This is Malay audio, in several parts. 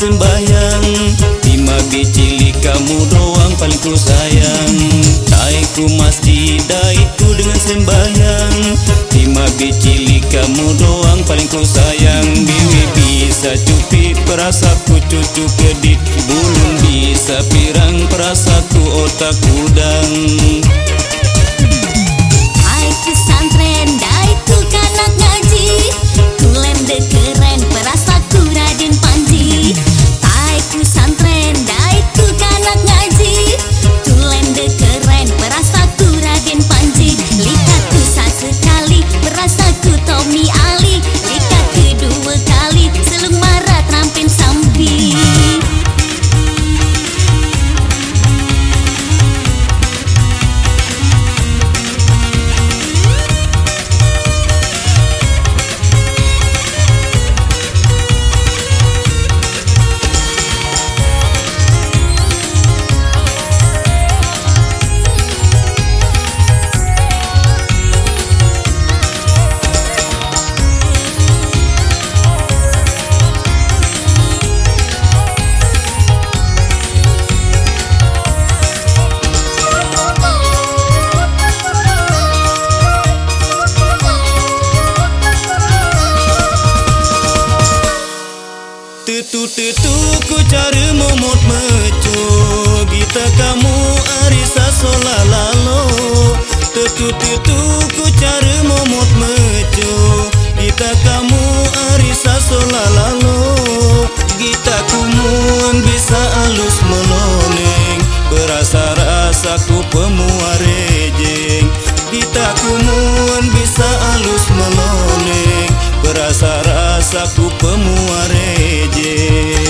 sembahyang. Lima biji kamu doang paling ku sayang. Taiku masjid itu dengan sembahyang. Lima biji kamu doang paling ku sayang. Biwi bisa cupi perasa ku cucu kedik Bulu bisa pirang perasa ku otak udang. Tutu-tutu ku cari momot mecu Gita kamu arisa sola lalo. Tutu-tutu ku cari momot mecu Gita kamu arisa sola lalo. Gita kumuan bisa alus meloneng Berasa-rasa ku pemuarejeng Gita kumuan bisa alus meloneng Berasa-rasa ku pemuarejeng Bila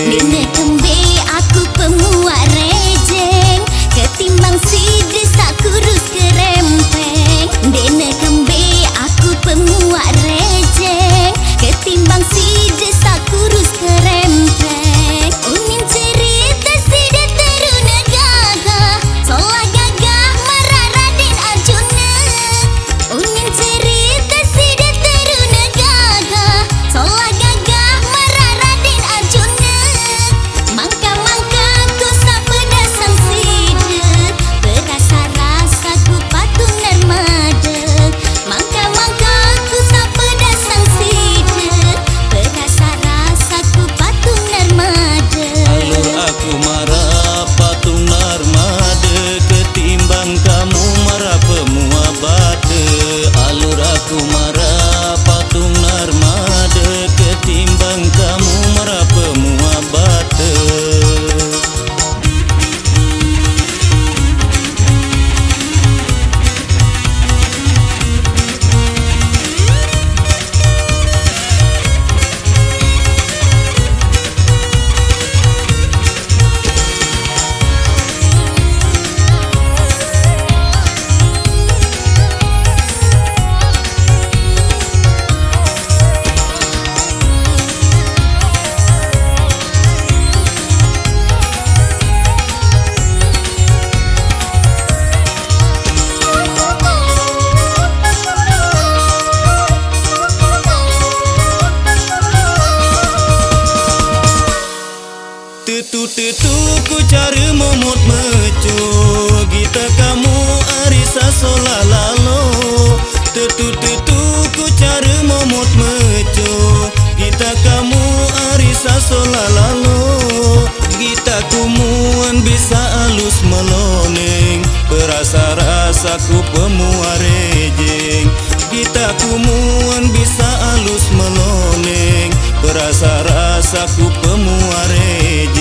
tutu ku cari momot mecu kita kamu arisa solalalo tutu tutu ku cari momot mecu kita kamu arisa solalalo kita kumuan bisa alus meloning perasaan ku pemuarejeng Gita kumuan bisa alus meloneng Berasa-rasa ku pemuarejeng